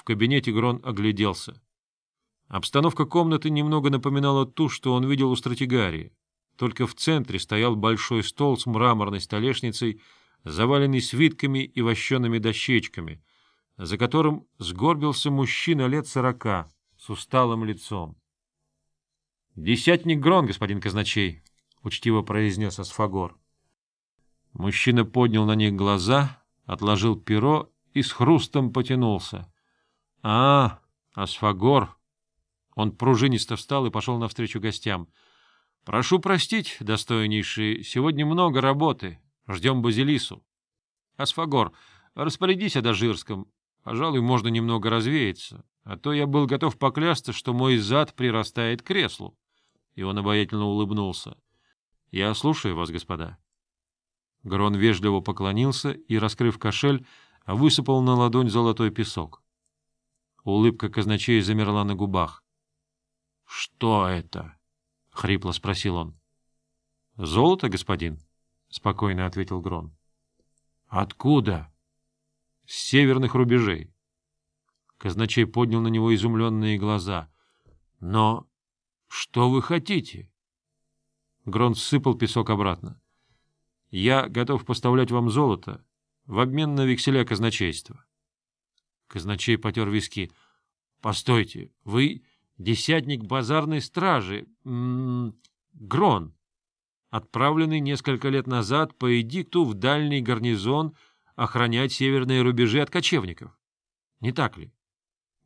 в кабинете Грон огляделся. Обстановка комнаты немного напоминала ту, что он видел у стратегарии. Только в центре стоял большой стол с мраморной столешницей, заваленный свитками и вощеными дощечками, за которым сгорбился мужчина лет сорока с усталым лицом. — Десятник Грон, господин казначей, — учтиво произнес Асфагор. Мужчина поднял на них глаза, отложил перо и с хрустом потянулся. — А, Асфагор! Он пружинисто встал и пошел навстречу гостям. — Прошу простить, достойнейший, сегодня много работы. Ждем Базилису. — Асфагор, распорядись о Дожирском. Пожалуй, можно немного развеяться, а то я был готов поклясться, что мой зад прирастает к креслу. И он обаятельно улыбнулся. — Я слушаю вас, господа. Грон вежливо поклонился и, раскрыв кошель, высыпал на ладонь золотой песок. Улыбка казначея замерла на губах. — Что это? — хрипло спросил он. — Золото, господин, — спокойно ответил Грон. — Откуда? — С северных рубежей. Казначей поднял на него изумленные глаза. — Но что вы хотите? Грон сыпал песок обратно. — Я готов поставлять вам золото в обмен на векселя казначейства. Казначей потер виски. — Постойте, вы десятник базарной стражи, Грон, отправленный несколько лет назад по эдикту в дальний гарнизон охранять северные рубежи от кочевников. Не так ли?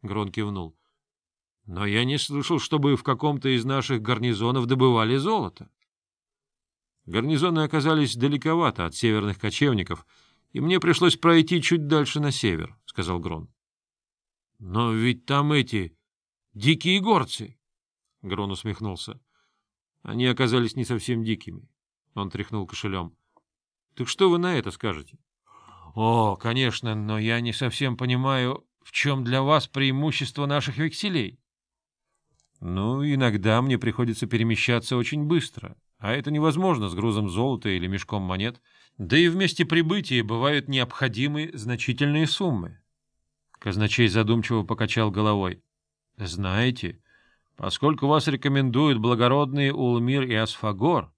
Грон кивнул. — Но я не слышал, чтобы в каком-то из наших гарнизонов добывали золото. Гарнизоны оказались далековато от северных кочевников, и мне пришлось пройти чуть дальше на север, — сказал Грон. — Но ведь там эти дикие горцы! — Грон усмехнулся. Они оказались не совсем дикими. Он тряхнул кошелем. — Так что вы на это скажете? — О, конечно, но я не совсем понимаю, в чем для вас преимущество наших векселей. — Ну, иногда мне приходится перемещаться очень быстро, а это невозможно с грузом золота или мешком монет. Да и вместе прибытия бывают необходимы значительные суммы. Казначей задумчиво покачал головой. — Знаете, поскольку вас рекомендуют благородные Улмир и Асфагор,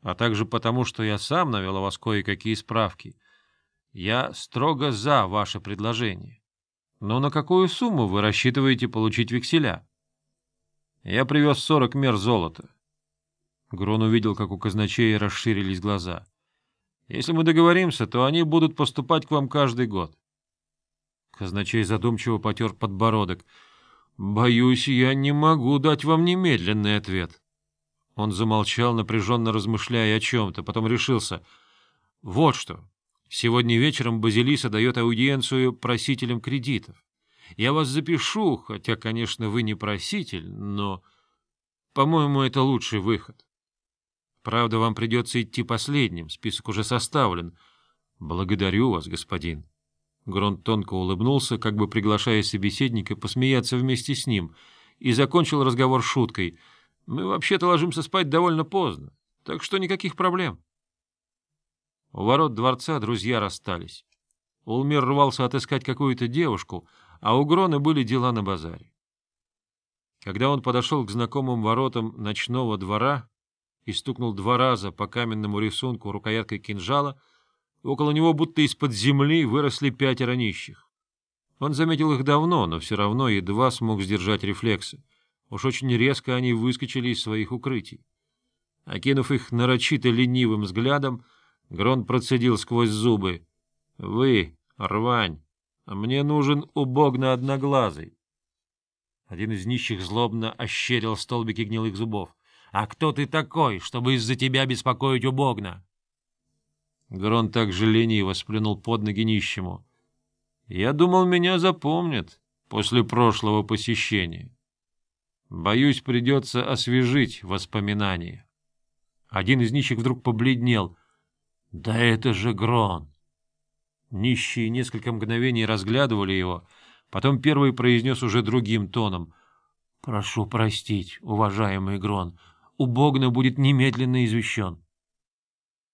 а также потому, что я сам навел о вас кое-какие справки, я строго за ваше предложение. Но на какую сумму вы рассчитываете получить векселя? Я привез сорок мер золота. Грон увидел, как у казначея расширились глаза. «Если мы договоримся, то они будут поступать к вам каждый год». Казначей задумчиво потер подбородок. «Боюсь, я не могу дать вам немедленный ответ». Он замолчал, напряженно размышляя о чем-то, потом решился. «Вот что. Сегодня вечером Базилиса дает аудиенцию просителям кредитов. Я вас запишу, хотя, конечно, вы не проситель, но, по-моему, это лучший выход». Правда, вам придется идти последним, список уже составлен. Благодарю вас, господин. Гронт тонко улыбнулся, как бы приглашая собеседника посмеяться вместе с ним, и закончил разговор шуткой. Мы вообще-то ложимся спать довольно поздно, так что никаких проблем. У ворот дворца друзья расстались. Улмир рвался отыскать какую-то девушку, а у Грона были дела на базаре. Когда он подошел к знакомым воротам ночного двора, и стукнул два раза по каменному рисунку рукояткой кинжала, около него будто из-под земли выросли пятеро нищих. Он заметил их давно, но все равно едва смог сдержать рефлексы. Уж очень резко они выскочили из своих укрытий. Окинув их нарочито ленивым взглядом, Грон процедил сквозь зубы. — Вы, рвань, мне нужен убогно одноглазый. Один из нищих злобно ощерил столбики гнилых зубов. А кто ты такой, чтобы из-за тебя беспокоить убогна? Грон так же лениво сплюнул под ноги нищему. Я думал, меня запомнят после прошлого посещения. Боюсь, придется освежить воспоминания. Один из нищих вдруг побледнел. Да это же Грон! Нищие несколько мгновений разглядывали его, потом первый произнес уже другим тоном. — Прошу простить, уважаемый Грон, — у Богна будет немедленно извещен.